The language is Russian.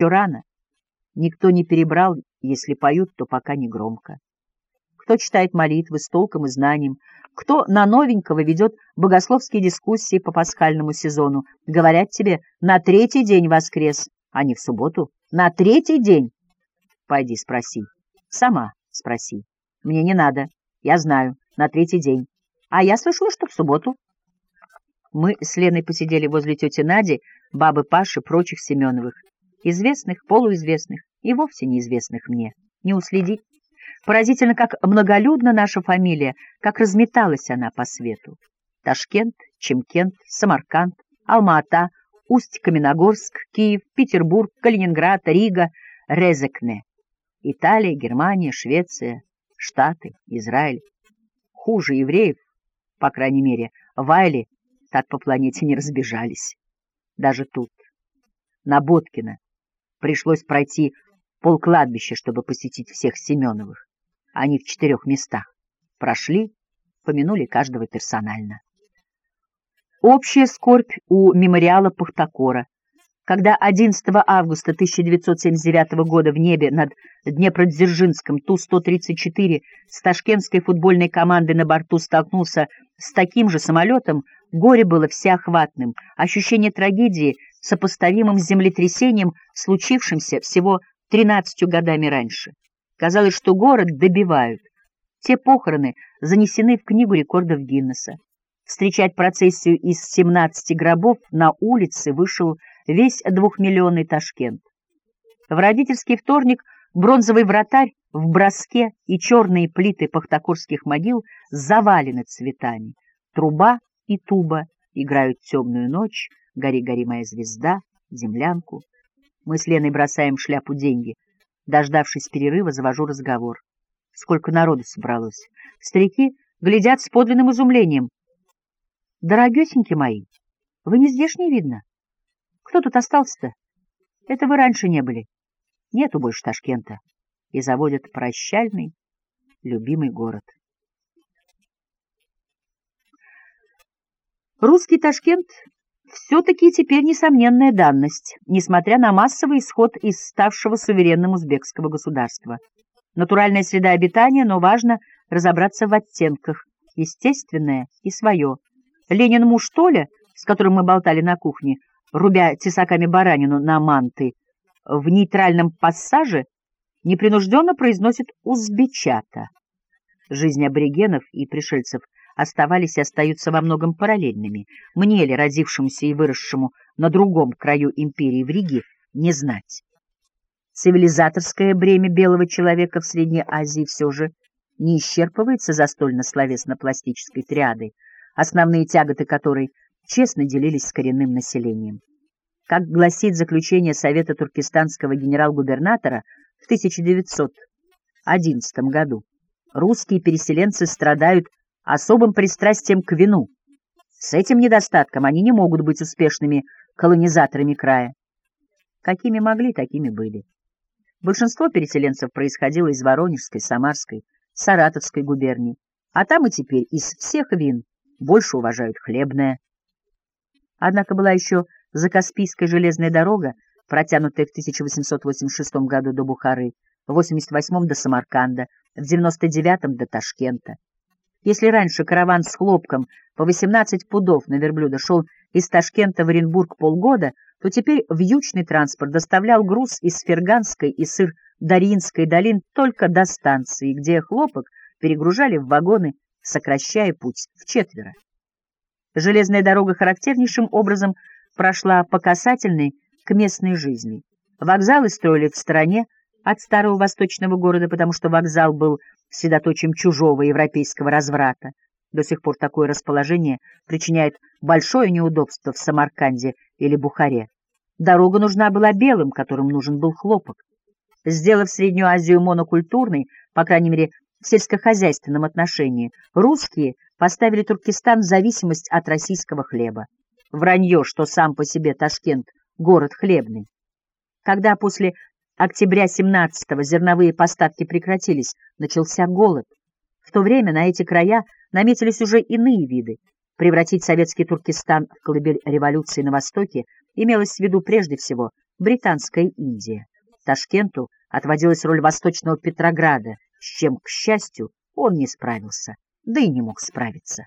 Еще рано. Никто не перебрал, если поют, то пока не громко. Кто читает молитвы с толком и знанием, кто на новенького ведет богословские дискуссии по пасхальному сезону. Говорят тебе, на третий день воскрес, а не в субботу. На третий день. Пойди спроси. Сама спроси. Мне не надо. Я знаю. На третий день. А я слышала, что в субботу. Мы с Леной посидели возле тети Нади, бабы Паши, прочих Семеновых. Известных, полуизвестных и вовсе неизвестных мне. Не уследить. Поразительно, как многолюдна наша фамилия, как разметалась она по свету. Ташкент, Чемкент, Самарканд, Алма-Ата, Усть-Каменогорск, Киев, Петербург, Калининград, Рига, Резекне. Италия, Германия, Швеция, Штаты, Израиль. Хуже евреев, по крайней мере, Вайли так по планете не разбежались. Даже тут, на Боткино, пришлось пройти полкладбища, чтобы посетить всех Семеновых. Они в четырех местах. Прошли, помянули каждого персонально. Общая скорбь у мемориала Пахтакора. Когда 11 августа 1979 года в небе над Днепродзержинском Ту-134 с ташкентской футбольной командой на борту столкнулся с таким же самолетом, горе было всеохватным, ощущение трагедии сопоставимым с землетрясением, случившимся всего 13 годами раньше. Казалось, что город добивают. Те похороны занесены в книгу рекордов Гиннесса. Встречать процессию из 17 гробов на улице вышел весь двухмиллионный Ташкент. В родительский вторник бронзовый вратарь в броске и черные плиты пахтакорских могил завалены цветами. Труба и туба играют темную ночь, гори-гори моя звезда, землянку. Мы с Леной бросаем в шляпу деньги — Дождавшись перерыва, завожу разговор. Сколько народу собралось. Старики глядят с подлинным изумлением. Дорогесеньки мои, вы не здешние видно. Кто тут остался-то? Это вы раньше не были. Нету больше Ташкента. И заводят прощальный, любимый город. Русский Ташкент все-таки теперь несомненная данность, несмотря на массовый исход из ставшего суверенным узбекского государства. Натуральная среда обитания, но важно разобраться в оттенках, естественное и свое. Ленин муж Толя, с которым мы болтали на кухне, рубя тесаками баранину на манты, в нейтральном пассаже непринужденно произносит «узбечата». Жизнь аборигенов и пришельцев – оставались и остаются во многом параллельными. Мне ли, родившемуся и выросшему на другом краю империи в Риге, не знать. Цивилизаторское бремя белого человека в Средней Азии все же не исчерпывается застольно-словесно-пластической триадой, основные тяготы которой честно делились с коренным населением. Как гласит заключение Совета туркестанского генерал-губернатора в 1911 году, русские переселенцы страдают особым пристрастием к вину. С этим недостатком они не могут быть успешными колонизаторами края. Какими могли, такими были. Большинство переселенцев происходило из Воронежской, Самарской, Саратовской губерний, а там и теперь из всех вин больше уважают хлебное. Однако была еще Закаспийская железная дорога, протянутая в 1886 году до Бухары, в 88 до Самарканда, в 99 до Ташкента. Если раньше караван с хлопком по 18 пудов на верблюда шел из Ташкента в Оренбург полгода, то теперь вьючный транспорт доставлял груз из Ферганской и сыр Даринской долин только до станции, где хлопок перегружали в вагоны, сокращая путь в четверо. Железная дорога характернейшим образом прошла по касательной к местной жизни. Вокзалы строили в стороне от старого восточного города, потому что вокзал был средоточием чужого европейского разврата. До сих пор такое расположение причиняет большое неудобство в Самарканде или Бухаре. Дорога нужна была белым, которым нужен был хлопок. Сделав Среднюю Азию монокультурной, по крайней мере, в сельскохозяйственном отношении, русские поставили Туркестан в зависимость от российского хлеба. Вранье, что сам по себе Ташкент — город хлебный. Когда после октября 17-го зерновые поставки прекратились, начался голод. В то время на эти края наметились уже иные виды. Превратить советский Туркестан в колыбель революции на Востоке имелось в виду прежде всего Британская Индия. Ташкенту отводилась роль восточного Петрограда, с чем, к счастью, он не справился, да и не мог справиться.